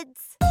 kids!